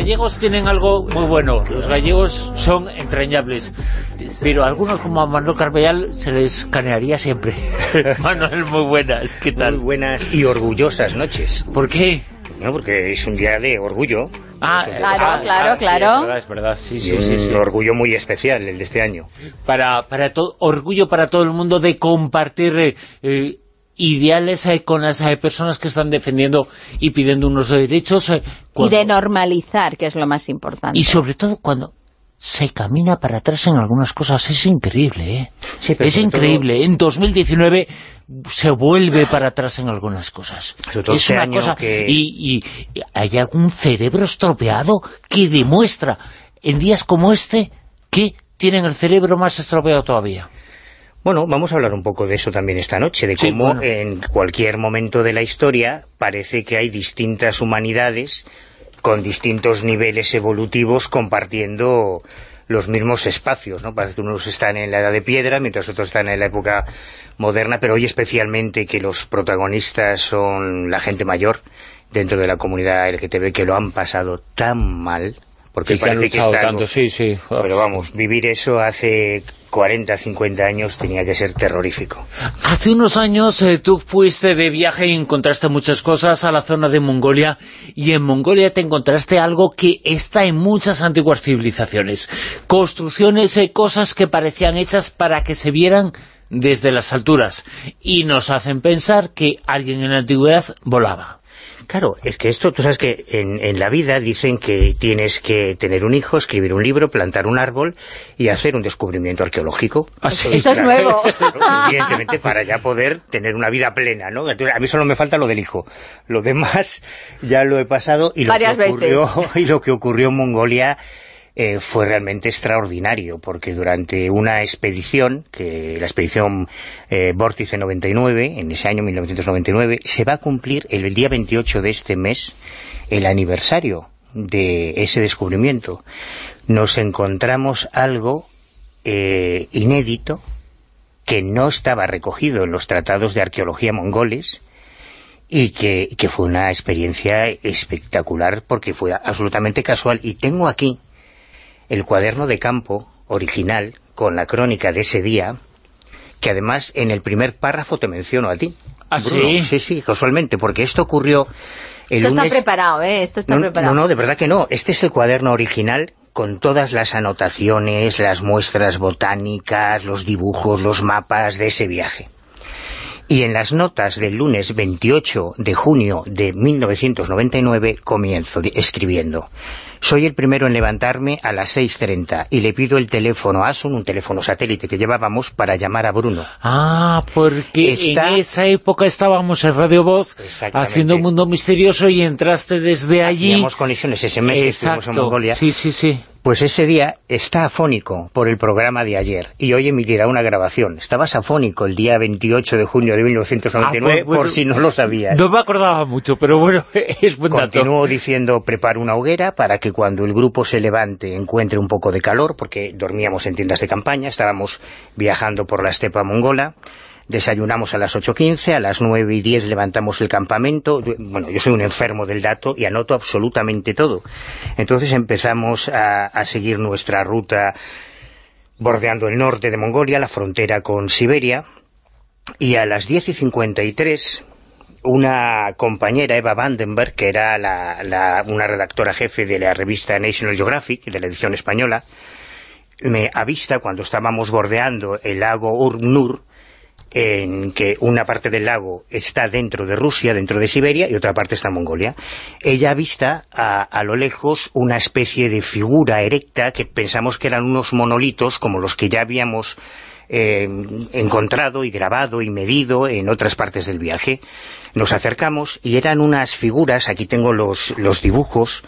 gallegos tienen algo muy bueno. Los gallegos son entrañables. Pero a algunos como a Manuel Carvellal se les canearía siempre. Manuel, muy buenas. ¿Qué tal? Muy buenas y orgullosas noches. ¿Por qué? No, porque es un día de orgullo. Ah, Claro, claro, claro. es verdad, sí, Y sí, sí, sí. un orgullo muy especial el de este año. Para, para orgullo para todo el mundo de compartir eh, ideales eh, con las eh, personas que están defendiendo y pidiendo unos derechos. eh, Y de normalizar, que es lo más importante. y sobre todo cuando se camina para atrás en algunas cosas. Es increíble, ¿eh? Sí, es increíble. En 2019 se vuelve para atrás en algunas cosas. Todo es este una cosa... que- Y, y- y hay algún cerebro estropeado que demuestra en días como este que tienen el cerebro más estropeado todavía. Bueno, vamos a hablar un poco de eso también esta noche, de Sí, cómo bueno. en cualquier momento de la historia parece que hay distintas humanidades con distintos niveles evolutivos compartiendo los mismos espacios, ¿no? Parece que unos están en la edad de piedra, mientras otros están en la época moderna, pero hoy especialmente que los protagonistas son la gente mayor dentro de la comunidad LGTB que lo han pasado tan mal, porque que han parece que luchado tanto, sí, sí. pero vamos, vivir eso hace 40, 50 años tenía que ser terrorífico. Hace unos años eh, tú fuiste de viaje y encontraste muchas cosas a la zona de Mongolia y en Mongolia te encontraste algo que está en muchas antiguas civilizaciones. Construcciones, eh, cosas que parecían hechas para que se vieran desde las alturas y nos hacen pensar que alguien en la antigüedad volaba. Claro, es que esto, tú sabes que en, en la vida dicen que tienes que tener un hijo, escribir un libro, plantar un árbol y hacer un descubrimiento arqueológico. Eso es nuevo. Evidentemente, para ya poder tener una vida plena, ¿no? Entonces, a mí solo me falta lo del hijo. Lo demás ya lo he pasado y lo, Varias que, ocurrió, y lo que ocurrió en Mongolia eh, fue realmente extraordinario, porque durante una expedición, que la expedición eh, Vórtice 99, en ese año 1999, se va a cumplir el día 28 de este mes el aniversario de ese descubrimiento. Nos encontramos algo eh, inédito que no estaba recogido en los tratados de arqueología mongoles y que, que fue una experiencia espectacular porque fue absolutamente casual. Y tengo aquí el cuaderno de campo original con la crónica de ese día que además en el primer párrafo te menciono a ti. ¿Ah, Bruno. sí? Sí, sí, casualmente, porque esto ocurrió el Esto está preparado, ¿eh? Esto está No, preparado. no, no, de verdad que no. Este es el cuaderno original con todas las anotaciones, las muestras botánicas, los dibujos, los mapas de ese viaje. Y en las notas del lunes 28 de junio de 1999 comienzo escribiendo Soy el primero en levantarme a las 6.30 y le pido el teléfono Asun, un teléfono satélite que llevábamos para llamar a Bruno. Ah, porque Está- en esa época estábamos en Radio Voz haciendo Mundo Misterioso y entraste desde allí. Teníamos conexiones ese mes que estuvimos en Exacto, Mongolia. sí, sí, sí. Pues ese día está afónico por el programa de ayer y hoy emitirá una grabación. Estabas afónico el día 28 de junio de 1999, Ah, pues, bueno, por si no lo sabías. No me acordaba mucho, pero bueno, es buen dato. Continúo diciendo, preparo una hoguera para que cuando el grupo se levante encuentre un poco de calor, porque dormíamos en tiendas de campaña, estábamos viajando por la estepa mongola, desayunamos a las 8.15, a las 9 y 10 levantamos el campamento, bueno, yo soy un enfermo del dato y anoto absolutamente todo. Entonces empezamos a, a seguir nuestra ruta bordeando el norte de Mongolia, la frontera con Siberia, y a las 10 y 53 una compañera, Eva Vandenberg, que era la- la- una redactora jefe de la revista National Geographic, de la edición española, me avista cuando estábamos bordeando el lago Urnur, en que una parte del lago está dentro de Rusia, dentro de Siberia, y otra parte está en Mongolia. Ella avista a, a lo lejos una especie de figura erecta que pensamos que eran unos monolitos como los que ya habíamos eh, encontrado y grabado y medido en otras partes del viaje. Nos acercamos y eran unas figuras, aquí tengo los, los dibujos,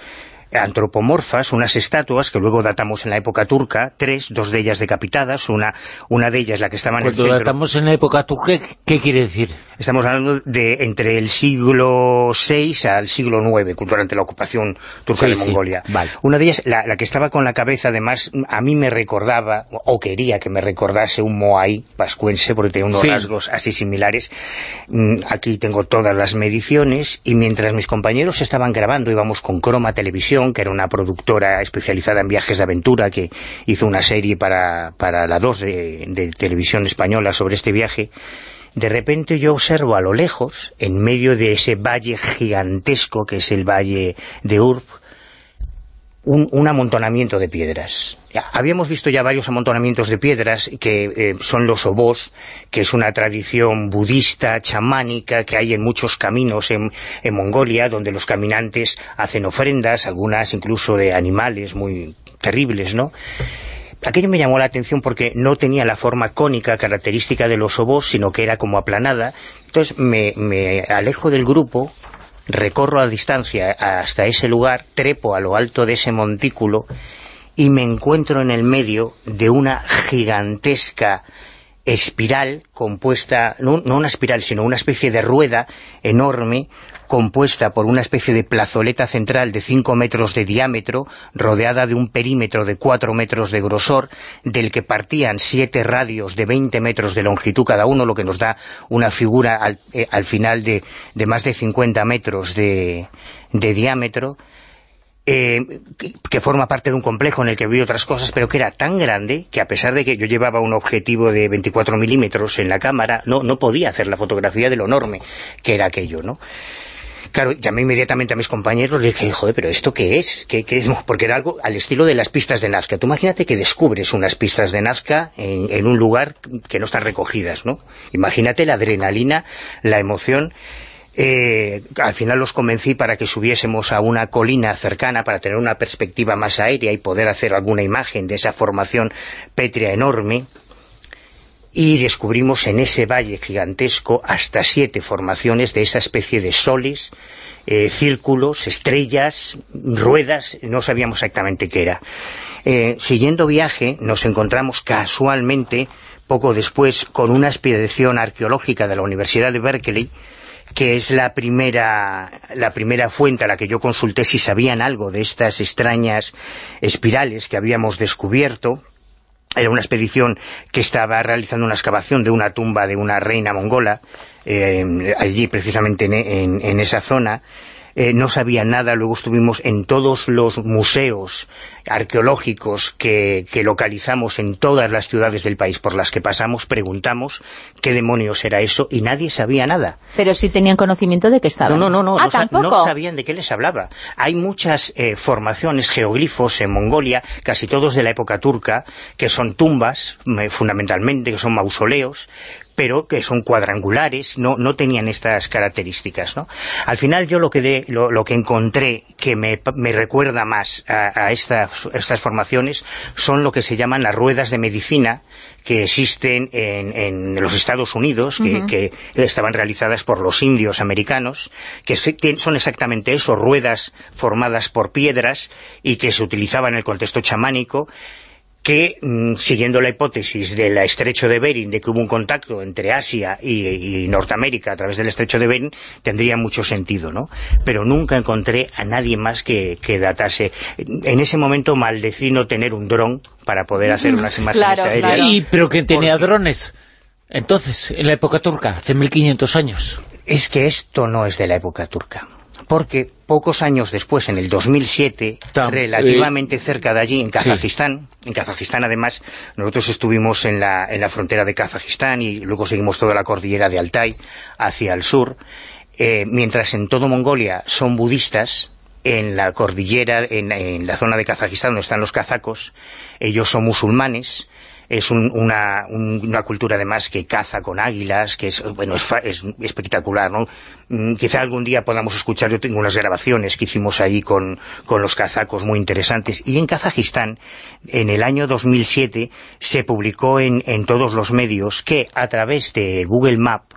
antropomorfas, unas estatuas que luego datamos en la época turca, tres, dos de ellas decapitadas, una, una de ellas la que estaba en Cuando el centro. datamos en la época turca, ¿qué quiere decir? Estamos hablando de entre el siglo VI al siglo IX, durante la ocupación turca Sí, de sí, Mongolia. vale. Una de ellas, la, la que estaba con la cabeza, además, a mí me recordaba, o quería que me recordase un Moai pascuense, porque tenía unos Sí. rasgos así similares. Mm, Aquí tengo todas las mediciones, y mientras mis compañeros estaban grabando, íbamos con Croma Televisión, que era una productora especializada en viajes de aventura, que hizo una serie para, para la 2 de, televisión española sobre este viaje, de repente yo observo a lo lejos, en medio de ese valle gigantesco que es el valle de Urb, un, un amontonamiento de piedras. Habíamos visto ya varios amontonamientos de piedras que eh, son los obós, que es una tradición budista, chamánica, que hay en muchos caminos en, en Mongolia, donde los caminantes hacen ofrendas, algunas incluso de animales muy terribles, ¿no? Aquello me llamó la atención porque no tenía la forma cónica característica de los obós, sino que era como aplanada. Entonces me, me alejo del grupo, recorro a distancia hasta ese lugar, trepo a lo alto de ese montículo y me encuentro en el medio de una gigantesca espiral compuesta, no, no una espiral, sino una especie de rueda enorme compuesta por una especie de plazoleta central de 5 metros de diámetro, rodeada de un perímetro de 4 metros de grosor, del que partían siete radios de 20 metros de longitud cada uno, lo que nos da una figura al, eh, al final de, de más de 50 metros de, de diámetro, eh, que, forma parte de un complejo en el que vi otras cosas, pero que era tan grande que a pesar de que yo llevaba un objetivo de 24 milímetros en la cámara, no, no podía hacer la fotografía de lo enorme que era aquello, ¿no? Claro, llamé inmediatamente a mis compañeros y dije, joder, ¿pero esto qué es? ¿Qué, qué es? Porque era algo al estilo de las pistas de Nazca. Tú imagínate que descubres unas pistas de Nazca en, en un lugar que no están recogidas, ¿no? Imagínate la adrenalina, la emoción... Eh, al final los convencí para que subiésemos a una colina cercana para tener una perspectiva más aérea y poder hacer alguna imagen de esa formación pétrea enorme y descubrimos en ese valle gigantesco hasta siete formaciones de esa especie de soles, eh, círculos, estrellas, ruedas, no sabíamos exactamente qué era. Eh, siguiendo viaje nos encontramos casualmente poco después con una expedición arqueológica de la Universidad de Berkeley que es la primera, la primera fuente a la que yo consulté si sabían algo de estas extrañas espirales que habíamos descubierto. Era una expedición que estaba realizando una excavación de una tumba de una reina mongola, eh, allí precisamente en, en, en esa zona. Eh, no sabía nada, luego estuvimos en todos los museos arqueológicos que, que, localizamos en todas las ciudades del país por las que pasamos, preguntamos qué demonios era eso y nadie sabía nada. Pero sí tenían conocimiento de que estaban. No, no, no, ah, no, ¿tampoco? no sabían de qué les hablaba. Hay muchas eh, formaciones, geoglifos en Mongolia, casi todos de la época turca, que son tumbas, fundamentalmente, que son mausoleos, pero que son cuadrangulares, no, no tenían estas características. ¿no? Al final yo lo que, de, lo, lo, que encontré que me, me recuerda más a, a estas, estas, formaciones son lo que se llaman las ruedas de medicina que existen en, en los Estados Unidos, que, uh -huh. que, estaban realizadas por los indios americanos, que son exactamente eso, ruedas formadas por piedras y que se utilizaban en el contexto chamánico, que, mmm, siguiendo la hipótesis del estrecho de Bering, de que hubo un contacto entre Asia y, y, Norteamérica a través del estrecho de Bering, tendría mucho sentido, ¿no? Pero nunca encontré a nadie más que, que datase. En ese momento maldecí no tener un dron para poder hacer unas imágenes claro, aéreas. Claro. ¿Y pero quién tenía Porque... drones? Entonces, en la época turca, hace 1500 años. Es que esto no es de la época turca porque pocos años después, en el 2007, Tam, relativamente eh, cerca de allí, en Kazajistán, sí. en Kazajistán además, nosotros estuvimos en la, en la frontera de Kazajistán y luego seguimos toda la cordillera de Altai hacia el sur, eh, mientras en todo Mongolia son budistas, en la cordillera, en, en, la zona de Kazajistán donde están los kazacos, ellos son musulmanes, es una, una, cultura además que caza con águilas, que es, bueno, es, espectacular, ¿no? Mm, quizá algún día podamos escuchar, yo tengo unas grabaciones que hicimos ahí con, con los kazacos muy interesantes. Y en Kazajistán, en el año 2007, se publicó en, en todos los medios que a través de Google Maps,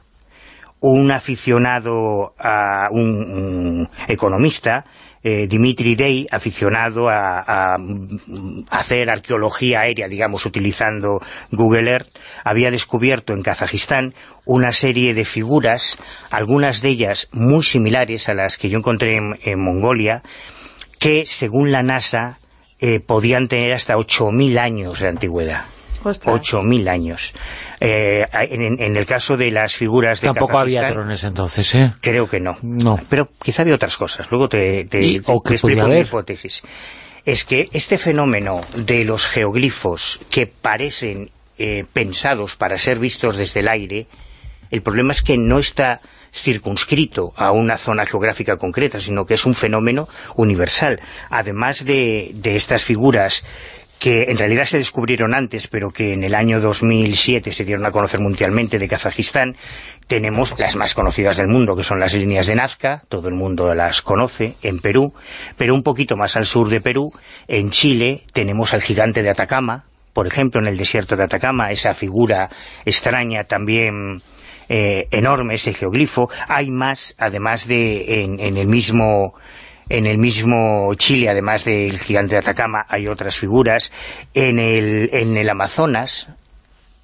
un aficionado, a un economista, eh, Dimitri Day, aficionado a, hacer arqueología aérea, digamos, utilizando Google Earth, había descubierto en Kazajistán una serie de figuras, algunas de ellas muy similares a las que yo encontré en, Mongolia, que, según la NASA, eh, podían tener hasta 8.000 años de antigüedad. 8.000 años. Eh, en, el caso de las figuras de Tampoco había drones entonces, ¿eh? Creo que no. no. Pero quizá había otras cosas. Luego te, te, explico mi hipótesis. Es que este fenómeno de los geoglifos que parecen eh, pensados para ser vistos desde el aire, el problema es que no está circunscrito a una zona geográfica concreta, sino que es un fenómeno universal. Además de, de estas figuras que en realidad se descubrieron antes, pero que en el año 2007 se dieron a conocer mundialmente de Kazajistán, tenemos las más conocidas del mundo, que son las líneas de Nazca, todo el mundo las conoce, en Perú, pero un poquito más al sur de Perú, en Chile, tenemos al gigante de Atacama, por ejemplo, en el desierto de Atacama, esa figura extraña también eh, enorme, ese geoglifo. Hay más, además de en el mismo en el mismo Chile, además del gigante de Atacama, hay otras figuras. En el, en el Amazonas,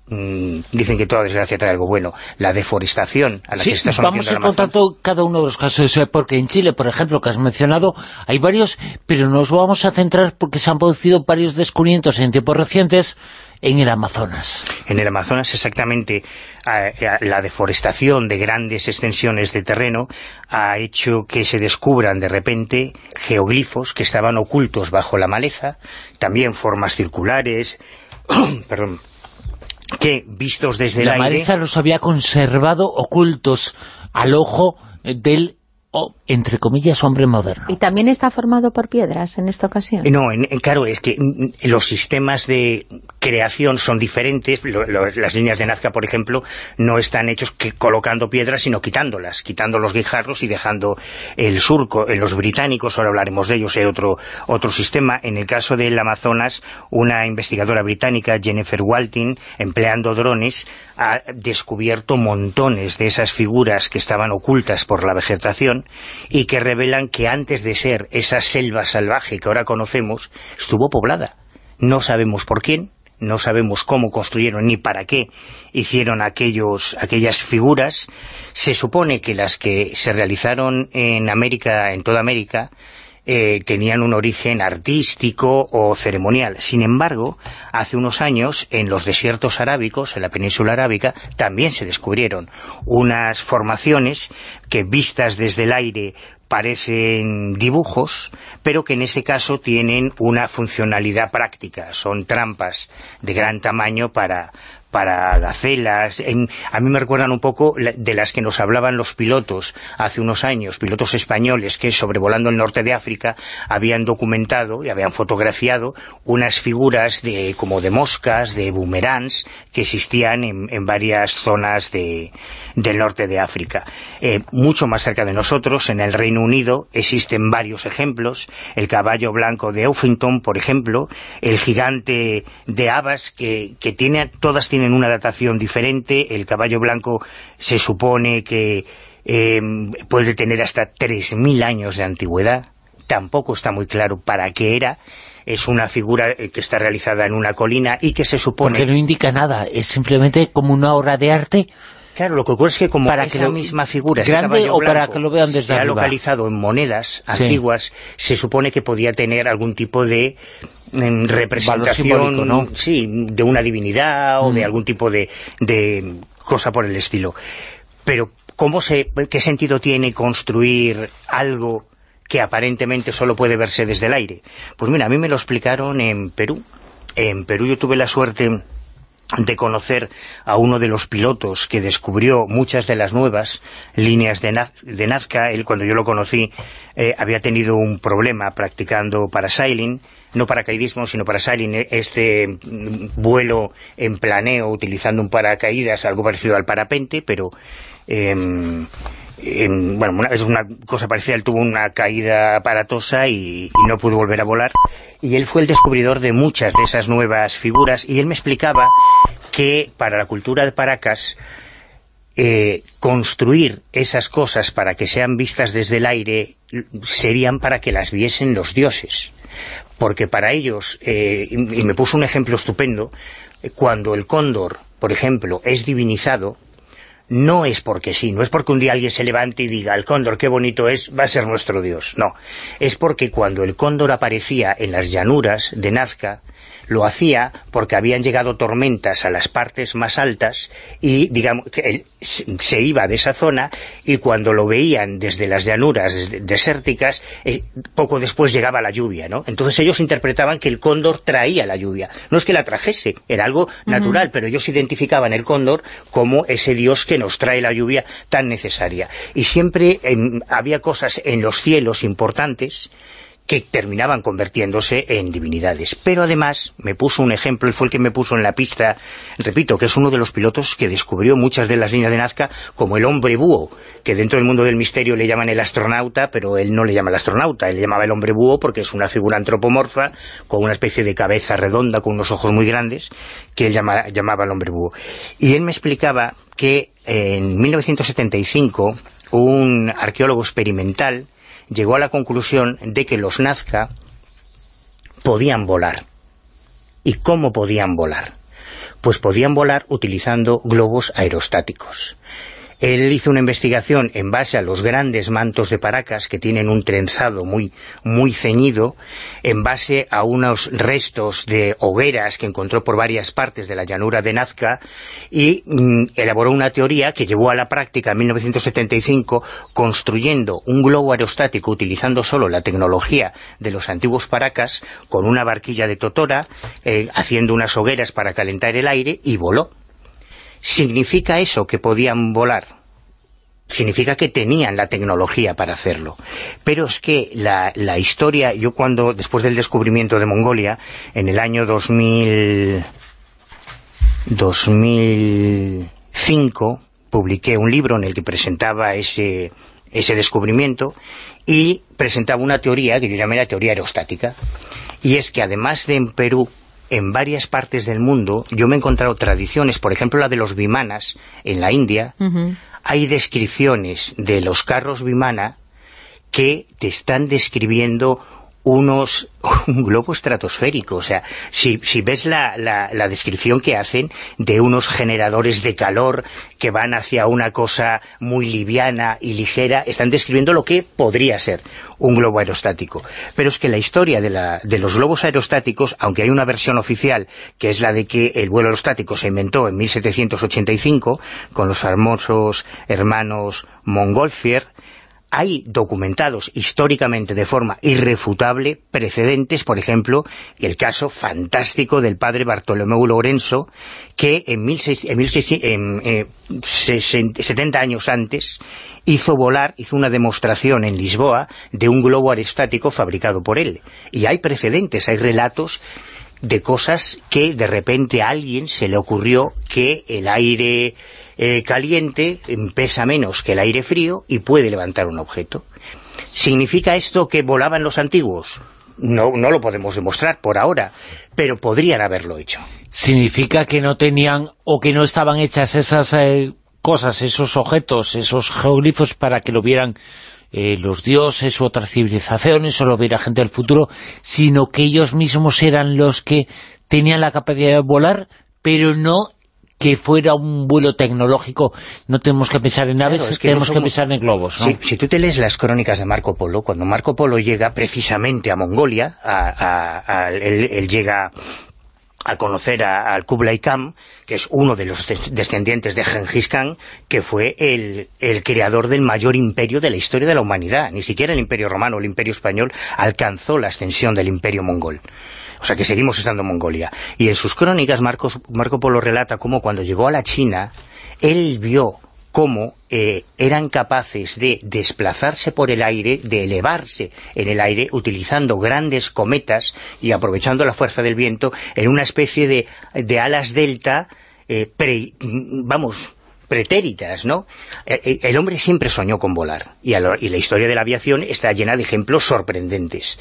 mm, dicen que toda desgracia trae algo bueno, la deforestación a la que está vamos a ir contando cada uno de los casos, eh, porque en Chile, por ejemplo, que has mencionado, hay varios, pero nos vamos a centrar porque se han producido varios descubrimientos en tiempos recientes en el Amazonas. En el Amazonas, exactamente, la deforestación de grandes extensiones de terreno ha hecho que se descubran de repente geoglifos que estaban ocultos bajo la maleza, también formas circulares, perdón, que vistos desde la el aire... La maleza los había conservado ocultos al ojo del o, entre comillas, hombre moderno. ¿Y también está formado por piedras en esta ocasión? No, claro, es que mm, los sistemas de creación son diferentes. las líneas de Nazca, por ejemplo, no están hechos que colocando piedras, sino quitándolas, quitando los guijarros y dejando el surco. En los británicos, ahora hablaremos de ellos, hay otro, otro sistema. En el caso del Amazonas, una investigadora británica, Jennifer Walting, empleando drones, ha descubierto montones de esas figuras que estaban ocultas por la vegetación y que revelan que antes de ser esa selva salvaje que ahora conocemos, estuvo poblada. No sabemos por quién, no sabemos cómo construyeron ni para qué hicieron aquellos, aquellas figuras. Se supone que las que se realizaron en América, en toda América, eh, tenían un origen artístico o ceremonial. Sin embargo, hace unos años, en los desiertos arábicos, en la península arábica, también se descubrieron unas formaciones que vistas desde el aire parecen dibujos, pero que en ese caso tienen una funcionalidad práctica. Son trampas de gran tamaño para, para gacelas. a mí me recuerdan un poco de las que nos hablaban los pilotos hace unos años, pilotos españoles que sobrevolando el norte de África habían documentado y habían fotografiado unas figuras de como de moscas, de boomerangs que existían en, varias zonas de, del norte de África. Eh, mucho más cerca de nosotros, en el Reino Unido, existen varios ejemplos. El caballo blanco de Uffington, por ejemplo, el gigante de Abas, que, que tiene, todas tienen una datación diferente, el caballo blanco se supone que em, puede tener hasta 3.000 años de antigüedad, tampoco está muy claro para qué era, es una figura eh, que está realizada en una colina y que se supone... Porque no indica nada, es simplemente como una obra de arte. Claro, lo que ocurre es que como para esa misma figura, grande o para que lo vean desde se ha localizado en monedas antiguas, se supone que podía tener algún tipo de en representación ¿no? sí, de una divinidad o de mm. algún tipo de, de cosa por el estilo. Pero ¿cómo se, ¿qué sentido tiene construir algo que aparentemente solo puede verse desde el aire? Pues mira, a mí me lo explicaron en Perú. En Perú yo tuve la suerte de conocer a uno de los pilotos que descubrió muchas de las nuevas líneas de, Nazca. Él, cuando yo lo conocí, eh, había tenido un problema practicando parasailing, no paracaidismo, sino parasailing, este mm, vuelo en planeo utilizando un paracaídas, algo parecido al parapente, pero... Bueno, es una cosa parecida, él tuvo una caída aparatosa y, no pudo volver a volar. Y él fue el descubridor de muchas de esas nuevas figuras y él me explicaba que para la cultura de Paracas eh, construir esas cosas para que sean vistas desde el aire serían para que las viesen los dioses. Porque para ellos, eh, y me puso un ejemplo estupendo, cuando el cóndor, por ejemplo, es divinizado, no es porque sí, no es porque un día alguien se levante y diga, el cóndor, qué bonito es, va a ser nuestro Dios. No, es porque cuando el cóndor aparecía en las llanuras de Nazca, lo hacía porque habían llegado tormentas a las partes más altas y, digamos, que él se iba de esa zona y cuando lo veían desde las llanuras desérticas, eh, poco después llegaba la lluvia, ¿no? Entonces ellos interpretaban que el cóndor traía la lluvia. No es que la trajese, era algo natural, pero ellos identificaban el cóndor como ese dios que nos trae la lluvia tan necesaria. Y siempre em, había cosas en los cielos importantes que terminaban convirtiéndose en divinidades. Pero además me puso un ejemplo, y fue el que me puso en la pista, repito, que es uno de los pilotos que descubrió muchas de las líneas de Nazca, como el hombre búho, que dentro del mundo del misterio le llaman el astronauta, pero él no le llama el astronauta, él le llamaba el hombre búho porque es una figura antropomorfa, con una especie de cabeza redonda, con unos ojos muy grandes, que él llamaba el hombre búho. Y él me explicaba que en 1975 un arqueólogo experimental llegó a la conclusión de que los Nazca podían volar. ¿Y cómo podían volar? Pues podían volar utilizando globos aerostáticos. Él hizo una investigación en base a los grandes mantos de Paracas, que tienen un trenzado muy, muy ceñido, en base a unos restos de hogueras que encontró por varias partes de la llanura de Nazca, y mm, elaboró una teoría que llevó a la práctica en 1975, construyendo un globo aerostático utilizando solo la tecnología de los antiguos Paracas, con una barquilla de totora, eh, haciendo unas hogueras para calentar el aire, y voló. ¿Significa eso que podían volar? Significa que tenían la tecnología para hacerlo. Pero es que la, historia, yo cuando, después del descubrimiento de Mongolia, en el año 2000, 2005, publiqué un libro en el que presentaba ese, ese descubrimiento y presentaba una teoría que yo llamé la teoría aerostática. Y es que además de en Perú en varias partes del mundo yo me he encontrado tradiciones, por ejemplo la de los vimanas en la India, hay descripciones de los carros vimana que te están describiendo unos un globo estratosférico, o sea, si, ves la, la, descripción que hacen de unos generadores de calor que van hacia una cosa muy liviana y ligera, están describiendo lo que podría ser un globo aerostático. Pero es que la historia de, la, de los globos aerostáticos, aunque hay una versión oficial, que es la de que el vuelo aerostático se inventó en 1785, con los famosos hermanos Montgolfier, hay documentados históricamente de forma irrefutable precedentes, por ejemplo, el caso fantástico del padre Bartolomeu Lorenzo, que en, 70 eh, años antes hizo volar, hizo una demostración en Lisboa de un globo aerostático fabricado por él. Y hay precedentes, hay relatos de cosas que de repente a alguien se le ocurrió que el aire eh, caliente pesa menos que el aire frío y puede levantar un objeto. ¿Significa esto que volaban los antiguos? No, no lo podemos demostrar por ahora, pero podrían haberlo hecho. ¿Significa que no tenían o que no estaban hechas esas eh, cosas, esos objetos, esos geoglifos para que lo vieran eh, los dioses u otras civilizaciones o lo viera gente del futuro, sino que ellos mismos eran los que tenían la capacidad de volar, pero no que fuera un vuelo tecnológico, no tenemos que pensar en naves, tenemos que pensar en globos. Si, tú te lees las crónicas de Marco Polo, cuando Marco Polo llega precisamente a Mongolia, él, llega a conocer al Kublai Khan, que es uno de los descendientes de Genghis Khan, que fue el, el, creador del mayor imperio de la historia de la humanidad. Ni siquiera el imperio romano o el imperio español alcanzó la extensión del imperio mongol. O sea que seguimos estando en Mongolia. Y en sus crónicas Marcos, Marco Polo relata cómo cuando llegó a la China, él vio cómo eh, eran capaces de desplazarse por el aire, de elevarse en el aire, utilizando grandes cometas y aprovechando la fuerza del viento en una especie de, alas delta, eh, vamos, pretéritas, ¿no? Eh, el hombre siempre soñó con volar, y la historia de la aviación está llena de ejemplos sorprendentes.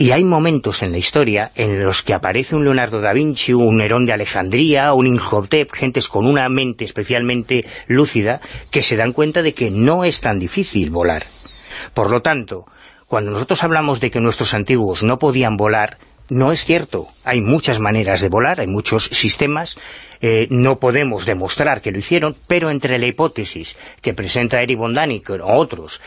Y hay momentos en la historia en los que aparece un Leonardo da Vinci, un Nerón de Alejandría, un Inhotep, gentes con una mente especialmente lúcida, que se dan cuenta de que no es tan difícil volar. Por lo tanto, cuando nosotros hablamos de que nuestros antiguos no podían volar, no es cierto. Hay muchas maneras de volar, hay muchos sistemas, eh, no podemos demostrar que lo hicieron, pero entre la hipótesis que presenta Eric von Daniken o otros,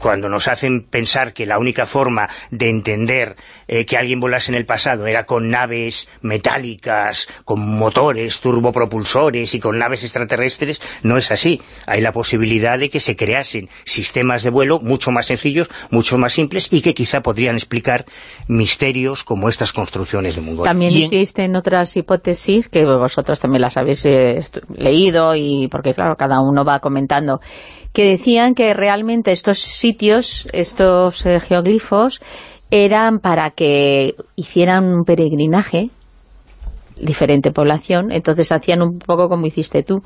cuando nos hacen pensar que la única forma de entender eh, que alguien volase en el pasado era con naves metálicas, con motores turbopropulsores y con naves extraterrestres, no es así. Hay la posibilidad de que se creasen sistemas de vuelo mucho más sencillos, mucho más simples y que quizá podrían explicar misterios como estas construcciones de Mongolia. También existen otras hipótesis que vosotros también las habéis eh, leído y porque claro, cada uno va comentando que decían que realmente estos sitios, estos eh, geoglifos, eran para que hicieran un peregrinaje, diferente población, entonces hacían un poco como hiciste tú,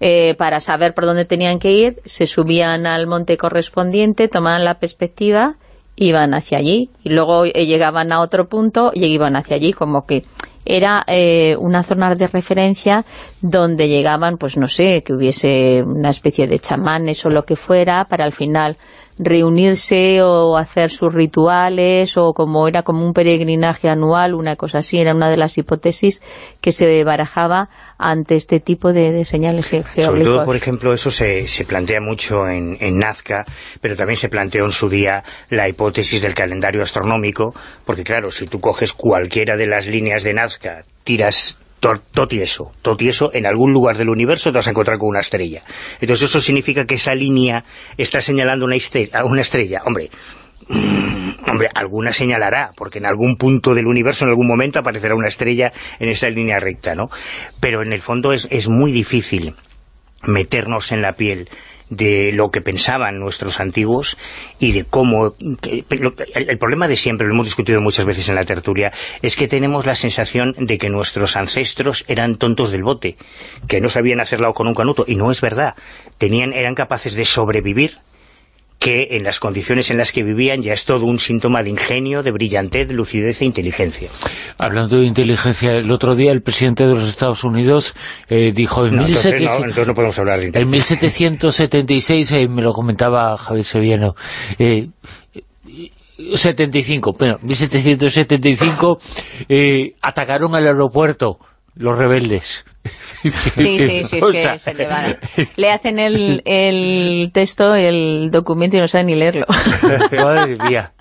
eh, para saber por dónde tenían que ir, se subían al monte correspondiente, tomaban la perspectiva, iban hacia allí, y luego eh, llegaban a otro punto y iban hacia allí, como que era eh, una zona de referencia donde llegaban, pues no sé, que hubiese una especie de chamanes o lo que fuera, para al final reunirse o hacer sus rituales o como era como un peregrinaje anual, una cosa así, era una de las hipótesis que se barajaba ante este tipo de, señales geográficas. Sobre todo, por ejemplo, eso se, se plantea mucho en, en, Nazca, pero también se planteó en su día la hipótesis del calendario astronómico, porque claro, si tú coges cualquiera de las líneas de Nazca, tiras totieso, totieso, en algún lugar del universo te vas a encontrar con una estrella. Entonces eso significa que esa línea está señalando una estrella, una estrella. Hombre, mm, hombre, alguna señalará, porque en algún punto del universo, en algún momento, aparecerá una estrella en esa línea recta, ¿no? Pero en el fondo es, es muy difícil meternos en la piel de lo que pensaban nuestros antiguos y de cómo... el, problema de siempre, lo hemos discutido muchas veces en la tertulia, es que tenemos la sensación de que nuestros ancestros eran tontos del bote, que no sabían hacerlo con un canuto, y no es verdad. Tenían, eran capaces de sobrevivir que en las condiciones en las que vivían ya es todo un síntoma de ingenio, de brillantez, de lucidez e inteligencia. Hablando de inteligencia, el otro día el presidente de los Estados Unidos eh, dijo en, 1776, eh, me lo comentaba Javier Sevillano, eh, 75, bueno, 1775 eh, atacaron al aeropuerto los rebeldes. Sí, sí, sí, es que se le va. Le hacen el, el texto, el documento y no saben ni leerlo. Madre mía.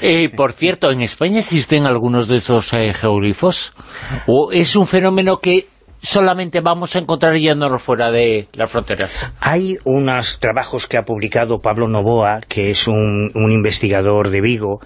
Eh, por cierto, ¿en España existen algunos de estos eh, geoglifos? ¿O es un fenómeno que solamente vamos a encontrar yéndonos fuera de las fronteras? Hay unos trabajos que ha publicado Pablo Novoa, que es un, un investigador de Vigo,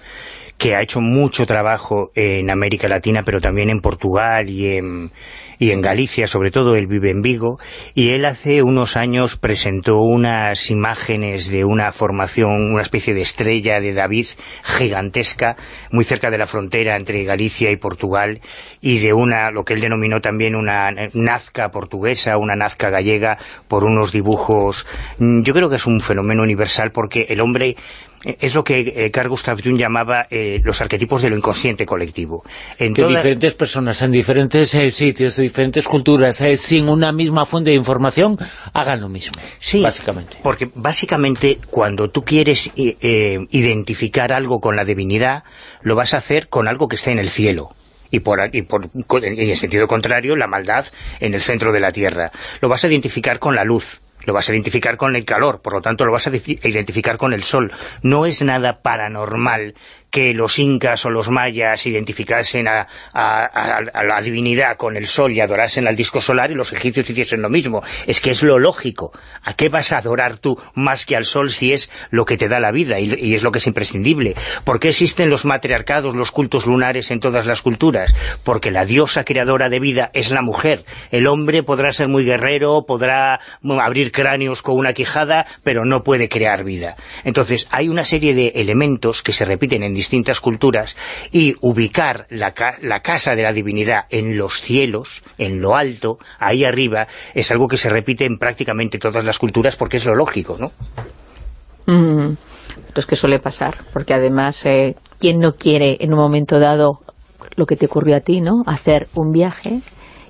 que ha hecho mucho trabajo en América Latina, pero también en Portugal y en, y en Galicia, sobre todo, él vive en Vigo, y él hace unos años presentó unas imágenes de una formación, una especie de estrella de David gigantesca, muy cerca de la frontera entre Galicia y Portugal, y de una, lo que él denominó también una nazca portuguesa, una nazca gallega, por unos dibujos. Yo creo que es un fenómeno universal porque el hombre es lo que eh, Carl Gustav Jung llamaba eh, los arquetipos de lo inconsciente colectivo. En que diferentes personas en diferentes eh, sitios, de diferentes culturas, sin una misma fuente de información, hagan lo mismo, sí, básicamente. porque básicamente cuando tú quieres identificar algo con la divinidad, lo vas a hacer con algo que está en el cielo. Y, por, y, por, y en sentido contrario, la maldad en el centro de la tierra. Lo vas a identificar con la luz lo vas a identificar con el calor, por lo tanto lo vas a identificar con el sol. No es nada paranormal que los incas o los mayas identificasen a, la divinidad con el sol y adorasen al disco solar y los egipcios hiciesen lo mismo. Es que es lo lógico. ¿A qué vas a adorar tú más que al sol si es lo que te da la vida y, y es lo que es imprescindible? ¿Por qué existen los matriarcados, los cultos lunares en todas las culturas? Porque la diosa creadora de vida es la mujer. El hombre podrá ser muy guerrero, podrá abrir cráneos con una quijada, pero no puede crear vida. Entonces, hay una serie de elementos que se repiten en distintas culturas y ubicar la, casa de la divinidad en los cielos, en lo alto, ahí arriba, es algo que se repite en prácticamente todas las culturas porque es lo lógico, ¿no? Mm, que suele pasar, porque además, eh, ¿quién no quiere en un momento dado lo que te ocurrió a ti, ¿no? Hacer un viaje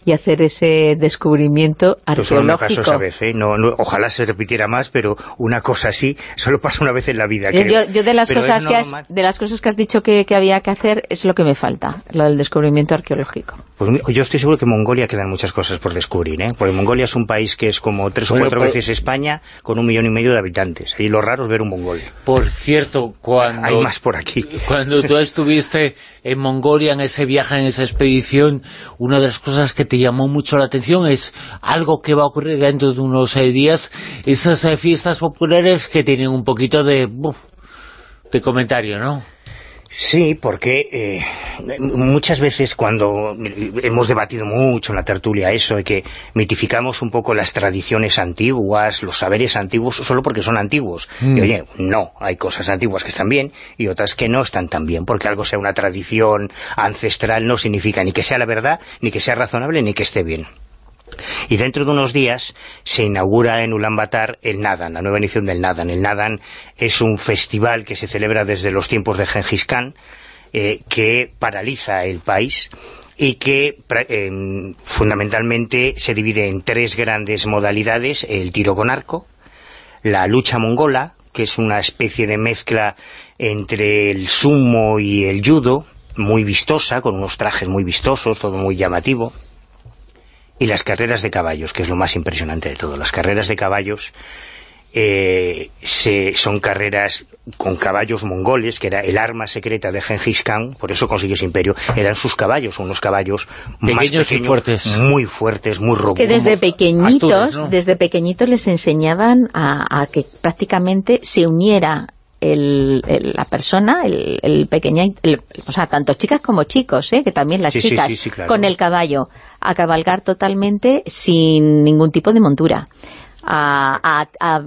y hacer ese descubrimiento arqueológico. Solo vez, ¿eh? no, ojalá se repitiera más, pero una cosa así solo pasa una vez en la vida. Yo, yo, de, las cosas que has, de las cosas que has dicho que, que, había que hacer es lo que me falta, lo del descubrimiento arqueológico. Pues yo estoy seguro que en Mongolia quedan muchas cosas por descubrir, ¿eh? porque Mongolia es un país que es como tres o cuatro veces España con un millón y medio de habitantes, y lo raro es ver un mongol. Por cierto, cuando... Hay más por aquí. Cuando tú estuviste en Mongolia, en ese viaje, en esa expedición, una de las cosas que te llamó mucho la atención es algo que va a ocurrir dentro de unos seis días, esas eh, fiestas populares que tienen un poquito de, de comentario, ¿no? Sí, porque eh, muchas veces cuando hemos debatido mucho en la tertulia eso, de que mitificamos un poco las tradiciones antiguas, los saberes antiguos, solo porque son antiguos. Mm. Y oye, no, hay cosas antiguas que están bien y otras que no están tan bien, porque algo sea una tradición ancestral no significa ni que sea la verdad, ni que sea razonable, ni que esté bien. Y dentro de unos días se inaugura en Ulaanbaatar el Nadan, la nueva edición del Nadan. El Nadan es un festival que se celebra desde los tiempos de Gengis Khan, eh, que paraliza el país y que fundamentalmente se divide en tres grandes modalidades, el tiro con arco, la lucha mongola, que es una especie de mezcla entre el sumo y el judo, muy vistosa, con unos trajes muy vistosos, todo muy llamativo, y las carreras de caballos, que es lo más impresionante de todo. Las carreras de caballos eh, son carreras con caballos mongoles, que era el arma secreta de Genghis Khan, por eso consiguió ese imperio, eran sus caballos, unos caballos pequeños, y fuertes. muy fuertes, muy robustos. Que desde pequeñitos, desde pequeñitos les enseñaban a, que prácticamente se uniera la persona, el, el pequeña, o sea, tanto chicas como chicos, ¿eh? que también las chicas, con el caballo, a cabalgar totalmente sin ningún tipo de montura, a,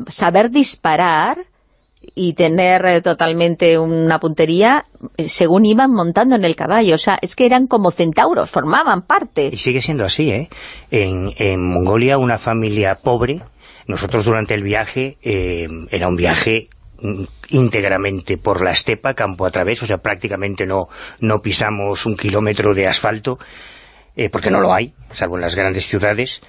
saber disparar y tener eh, totalmente una puntería eh, según iban montando en el caballo. O sea, es que eran como centauros, formaban parte. Y sigue siendo así, ¿eh? En, en Mongolia, una familia pobre, nosotros durante el viaje, era un viaje íntegramente por la estepa, campo a través, o sea, prácticamente no, no pisamos un kilómetro de asfalto, eh, porque no lo hay, salvo en las grandes ciudades,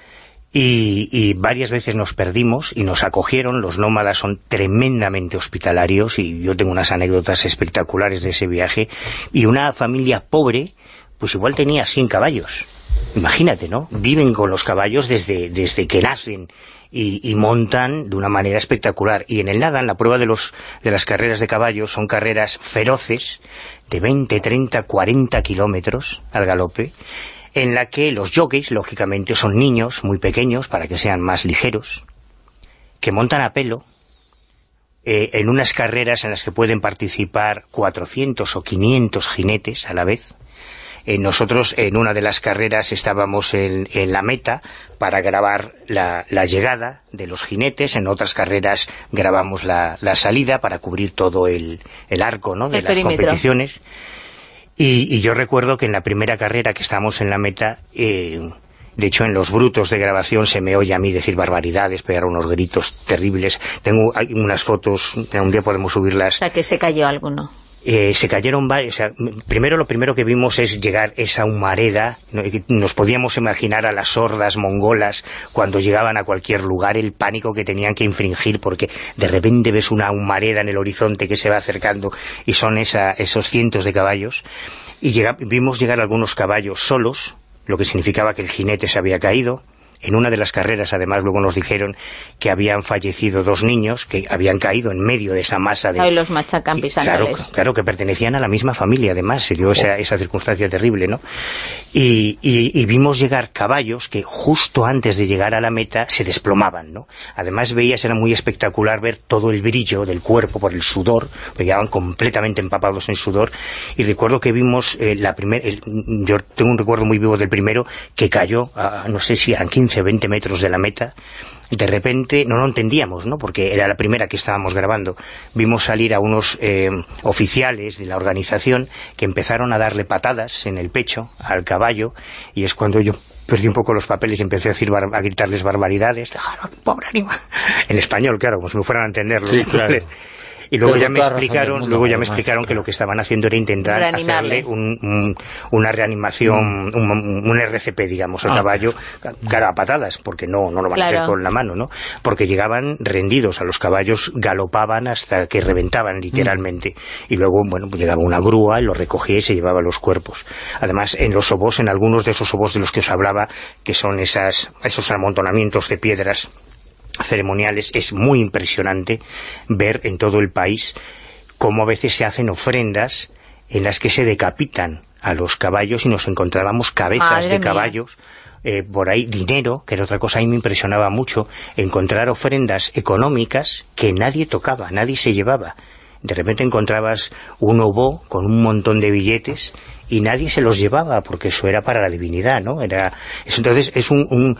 y, varias veces nos perdimos y nos acogieron, los nómadas son tremendamente hospitalarios y yo tengo unas anécdotas espectaculares de ese viaje, y una familia pobre, pues igual tenía 100 caballos, imagínate, ¿no? Viven con los caballos desde, desde que nacen y, montan de una manera espectacular. Y en el nada, en la prueba de, los, de las carreras de caballos, son carreras feroces de 20, 30, 40 kilómetros al galope, en la que los jockeys, lógicamente, son niños muy pequeños para que sean más ligeros, que montan a pelo, eh, en unas carreras en las que pueden participar 400 o 500 jinetes a la vez, eh, nosotros en una de las carreras estábamos en, la meta para grabar la, llegada de los jinetes, en otras carreras grabamos la, salida para cubrir todo el, arco ¿no? de las competiciones. Y, yo recuerdo que en la primera carrera que estábamos en la meta... Eh, de hecho, en los brutos de grabación se me oye a mí decir barbaridades, pegar unos gritos terribles. Tengo unas fotos, un día podemos subirlas. O sea, que se cayó alguno. Eh, se cayeron varios, primero lo primero que vimos es llegar esa humareda, nos podíamos imaginar a las hordas mongolas cuando llegaban a cualquier lugar, el pánico que tenían que infringir porque de repente ves una humareda en el horizonte que se va acercando y son esos cientos de caballos. Y vimos llegar algunos caballos solos, lo que significaba que el jinete se había caído, En una de las carreras, además, luego nos dijeron que habían fallecido dos niños que habían caído en medio de esa masa de... Ahí los machacan Claro, claro, que pertenecían a la misma familia, además, se dio esa, esa, circunstancia terrible, ¿no? Y, y, vimos llegar caballos que justo antes de llegar a la meta se desplomaban, ¿no? Además veías, era muy espectacular ver todo el brillo del cuerpo por el sudor, porque llegaban completamente empapados en sudor, y recuerdo que vimos eh, la primera, yo tengo un recuerdo muy vivo del primero, que cayó, a, no sé si a 15 o 20 metros de la meta, de repente no lo entendíamos, ¿no? porque era la primera que estábamos grabando. Vimos salir a unos eh, oficiales de la organización que empezaron a darle patadas en el pecho al caballo y es cuando yo perdí un poco los papeles y empecé a, decir a gritarles barbaridades. Dejaron, pobre animal. En español, claro, como si me fueran a entenderlo. Sí, claro. Y luego ya me explicaron, luego ya me explicaron que lo que estaban haciendo era intentar hacerle una reanimación, mm. un, RCP, digamos, al ah. caballo, cara a patadas, porque no, no lo van a hacer con la mano, ¿no? Porque llegaban rendidos a los caballos, galopaban hasta que reventaban, literalmente. Y luego, bueno, pues llegaba una grúa y los recogía y se llevaba los cuerpos. Además, en los obos, en algunos de esos obos de los que os hablaba, que son esas, esos amontonamientos de piedras ceremoniales es muy impresionante ver en todo el país cómo a veces se hacen ofrendas en las que se decapitan a los caballos y nos encontrábamos cabezas de caballos eh, por ahí dinero, que era otra cosa, a mí me impresionaba mucho, encontrar ofrendas económicas que nadie tocaba, nadie se llevaba. De repente encontrabas un obo con un montón de billetes y nadie se los llevaba porque eso era para la divinidad, ¿no? Era, entonces es un,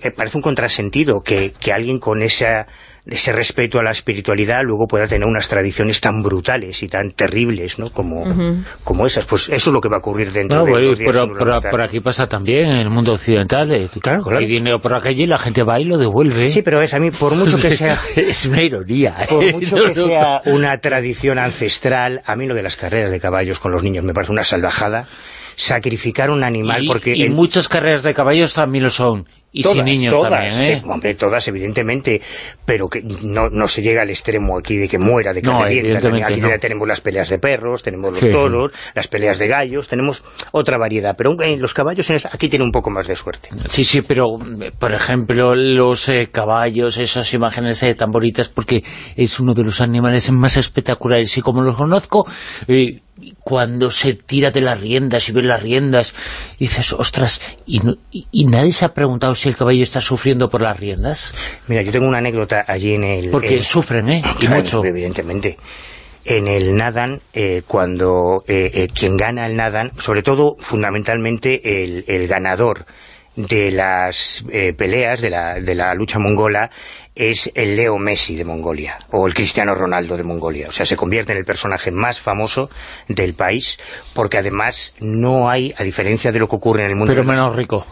eh, parece un contrasentido que, que alguien con esa ese respeto a la espiritualidad luego pueda tener unas tradiciones tan brutales y tan terribles ¿no? como, como esas. Pues eso es lo que va a ocurrir dentro de los pero, por, aquí pasa también en el mundo occidental. Eh, claro, Hay dinero por aquello y la gente va y lo devuelve. Sí, pero es a mí, por mucho que sea... es una ironía. ¿eh? Por mucho que sea una tradición ancestral, a mí lo de las carreras de caballos con los niños me parece una salvajada sacrificar un animal porque... Y muchas carreras de caballos también lo son, y sin niños también, ¿eh? ¿eh? Hombre, todas, evidentemente, pero que no, no se llega al extremo aquí de que muera, de que no, Aquí ya tenemos las peleas de perros, tenemos los toros, las peleas de gallos, tenemos otra variedad. Pero en los caballos aquí tienen un poco más de suerte. Sí, sí, pero, por ejemplo, los eh, caballos, esas imágenes tan bonitas, porque es uno de los animales más espectaculares. Y como los conozco, eh, cuando se tira de las riendas y ve las riendas, dices, ostras, y, y, nadie se ha preguntado si el caballo está sufriendo por las riendas. Mira, yo tengo una anécdota allí en el... Porque sufren, ¿eh? y mucho. Evidentemente. En el Nadan, eh, cuando eh, eh, quien gana el Nadan, sobre todo, fundamentalmente, el, el ganador de las peleas, de la, de la lucha mongola, es el Leo Messi de Mongolia, o el Cristiano Ronaldo de Mongolia. O sea, se convierte en el personaje más famoso del país, porque además no hay, a diferencia de lo que ocurre en el mundo... Pero menos rico.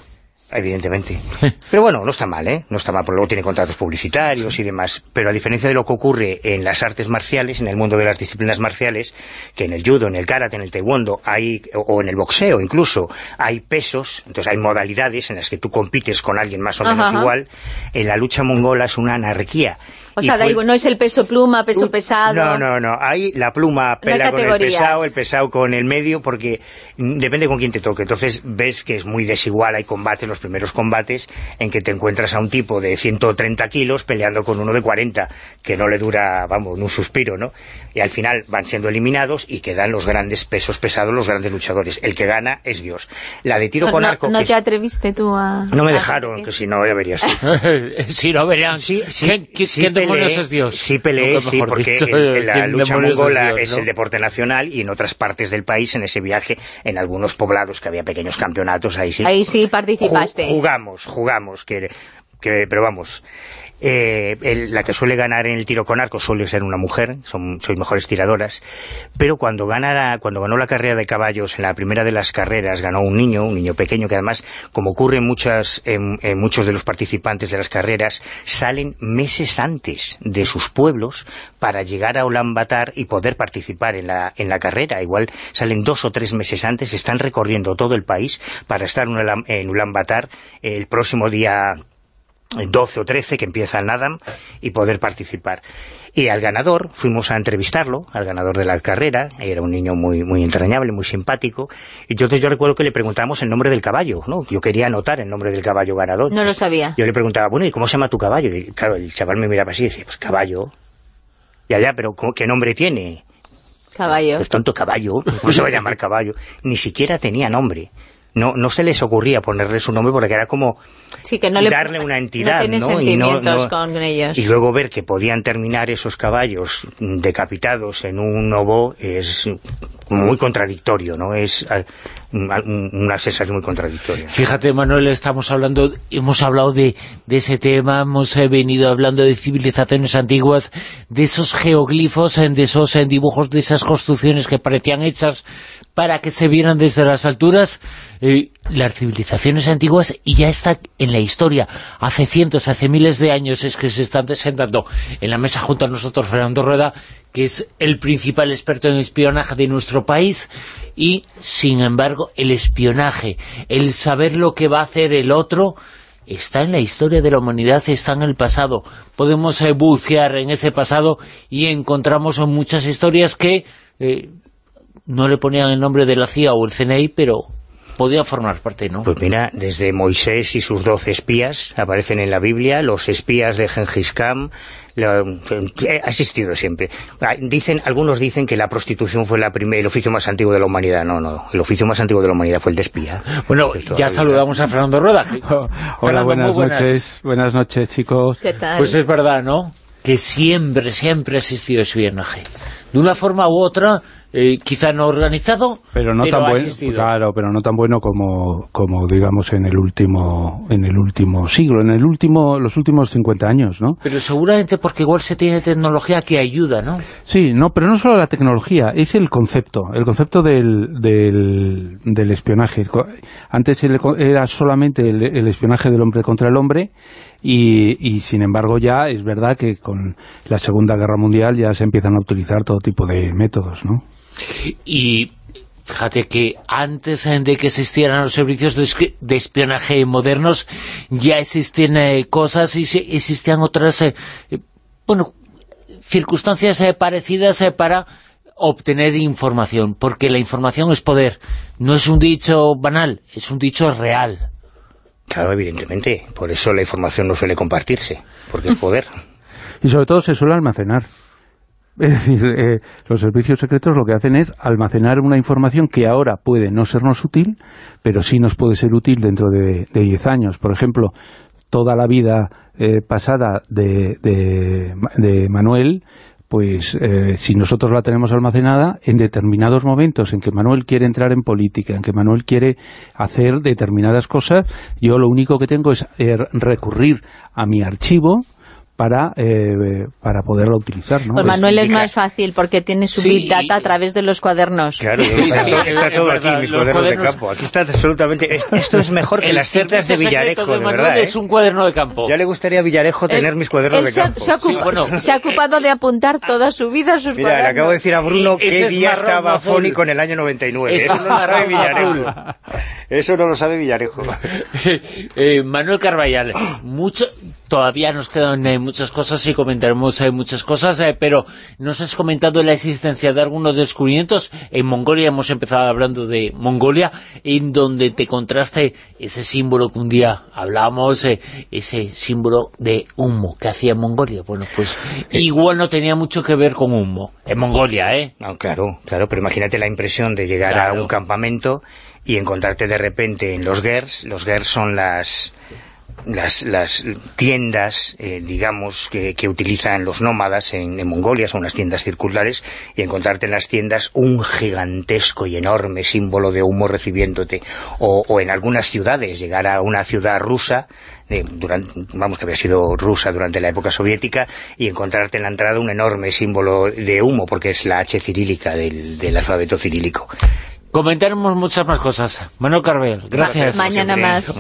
Evidentemente. Pero bueno, no está mal, ¿eh? No está mal, porque luego tiene contratos publicitarios y demás. Pero a diferencia de lo que ocurre en las artes marciales, en el mundo de las disciplinas marciales, que en el judo, en el karate, en el taekwondo, hay, o en el boxeo incluso, hay pesos, entonces hay modalidades en las que tú compites con alguien más o menos igual. En la lucha mongola es una anarquía. O sea, no es el peso pluma, peso pesado. No, no, no. Hay la pluma pela con el pesado, el pesado con el medio, porque depende con quién te toque. Entonces ves que es muy desigual. Hay combates, los primeros combates, en que te encuentras a un tipo de 130 kilos peleando con uno de 40, que no le dura, vamos, un suspiro, ¿no? Y al final van siendo eliminados y quedan los grandes pesos pesados, los grandes luchadores. El que gana es Dios. La de tiro con arco... ¿No te atreviste tú a...? No me dejaron, que si no, ya verías si no, verían. Sí, sí, Sí peleé, sí, porque la lucha mongola es, el deporte nacional y en otras partes del país, en ese viaje, en algunos poblados que había pequeños campeonatos, ahí sí. Ahí sí participaste. Jugamos, jugamos, que, que, pero vamos, eh, la que suele ganar en el tiro con arco suele ser una mujer, son, sois mejores tiradoras, pero cuando, gana cuando ganó la carrera de caballos en la primera de las carreras ganó un niño, un niño pequeño que además, como ocurre en, muchas, en, muchos de los participantes de las carreras, salen meses antes de sus pueblos para llegar a Ulaanbaatar y poder participar en la, en la carrera. Igual salen dos o tres meses antes, están recorriendo todo el país para estar en Ulaanbaatar el próximo día 12 o 13 que empieza el NADAM y poder participar. Y al ganador, fuimos a entrevistarlo, al ganador de la carrera, era un niño muy muy entrañable, muy simpático, y entonces yo recuerdo que le preguntábamos el nombre del caballo, ¿no? Yo quería anotar el nombre del caballo ganador. No lo sabía. Yo le preguntaba, bueno, ¿y cómo se llama tu caballo? Y claro, el chaval me miraba así y decía, pues caballo. Ya, ya, pero ¿qué nombre tiene? Caballo. Pues tonto caballo, no se va a llamar caballo. Ni siquiera tenía nombre no, no se les ocurría ponerle su nombre porque era como darle una entidad, ¿no? Y, con ellos. y luego ver que podían terminar esos caballos decapitados en un obo es muy contradictorio, ¿no? Es una sensación muy contradictoria. Fíjate, Manuel, estamos hablando, hemos hablado de, ese tema, hemos eh, venido hablando de civilizaciones antiguas, de esos geoglifos, de esos dibujos, de esas construcciones que parecían hechas para que se vieran desde las alturas eh, las civilizaciones antiguas y ya está en la historia. Hace cientos, hace miles de años es que se están sentando en la mesa junto a nosotros Fernando Rueda, que es el principal experto en espionaje de nuestro país y, sin embargo, el espionaje, el saber lo que va a hacer el otro está en la historia de la humanidad, está en el pasado. Podemos eh, bucear en ese pasado y encontramos muchas historias que eh, no le ponían el nombre de la CIA o el CNI, pero podía formar parte, ¿no? Pues mira, desde Moisés y sus doce espías aparecen en la Biblia, los espías de Gengis Khan, ha existido siempre. Ah, dicen Algunos dicen que la prostitución fue la el oficio más antiguo de la humanidad. No, no, el oficio más antiguo de la humanidad fue el de espía. Bueno, ya saludamos a Fernando Rueda. Hola, buenas, noches. Buenas noches, chicos. ¿Qué tal? Pues es verdad, ¿no? Que siempre, siempre ha existido espionaje. De una forma u otra eh, quizá no organizado, pero no tan bueno, claro, pero no tan bueno como, como digamos en el último en el último siglo, en el último los últimos 50 años, ¿no? Pero seguramente porque igual se tiene tecnología que ayuda, ¿no? Sí, no, pero no solo la tecnología, es el concepto, el concepto del, del, del espionaje. Antes era solamente el espionaje del hombre contra el hombre y, y, sin embargo ya es verdad que con la Segunda Guerra Mundial ya se empiezan a utilizar todo tipo de métodos, ¿no? Y fíjate que antes de que existieran los servicios de, espionaje modernos ya existían eh, cosas y existían otras, eh, bueno, circunstancias eh, parecidas para obtener información, porque la información es poder, no es un dicho banal, es un dicho real. Claro, evidentemente, por eso la información no suele compartirse, porque es poder. y sobre todo se suele almacenar. Es decir, eh, los servicios secretos lo que hacen es almacenar una información que ahora puede no sernos útil, pero sí nos puede ser útil dentro de 10 años. Por ejemplo, toda la vida eh, pasada de, de, Manuel, pues eh, si nosotros la tenemos almacenada, en determinados momentos en que Manuel quiere entrar en política, en que Manuel quiere hacer determinadas cosas, yo lo único que tengo es recurrir a mi archivo, para, eh, para poderla utilizar. ¿no? Pues Manuel es más fácil porque tiene su big data a través de los cuadernos. Claro, está, todo aquí, mis cuadernos, de campo. Aquí está absolutamente... Esto es mejor que las cintas de Villarejo, de, verdad. es ¿eh? un cuaderno de campo. Ya le gustaría a Villarejo tener mis cuadernos de campo. Se, ha ocupado de apuntar toda su vida sus Mira, le acabo de decir a Bruno qué día estaba fónico en el año 99. Eso, no lo sabe Villarejo. Eso no lo sabe Villarejo. Eh, Manuel Carballal, mucho todavía nos quedan eh, muchas cosas y comentaremos eh, muchas cosas, eh, pero nos has comentado la existencia de algunos descubrimientos. En Mongolia hemos empezado hablando de Mongolia, en donde te contraste ese símbolo que un día hablábamos, ese símbolo de humo que hacía Mongolia. Bueno, pues igual no tenía mucho que ver con humo, en Mongolia, ¿eh? No, claro, claro, pero imagínate la impresión de llegar a un campamento y encontrarte de repente en los GERS, los GERS son las las, las tiendas, eh, digamos, que, que, utilizan los nómadas en, Mongolia, son unas tiendas circulares, y encontrarte en las tiendas un gigantesco y enorme símbolo de humo recibiéndote. O, o en algunas ciudades, llegar a una ciudad rusa, eh, durante, vamos, que había sido rusa durante la época soviética, y encontrarte en la entrada un enorme símbolo de humo, porque es la H cirílica del, del alfabeto cirílico. Comentaremos muchas más cosas. Manuel Carvel, gracias. Mañana más.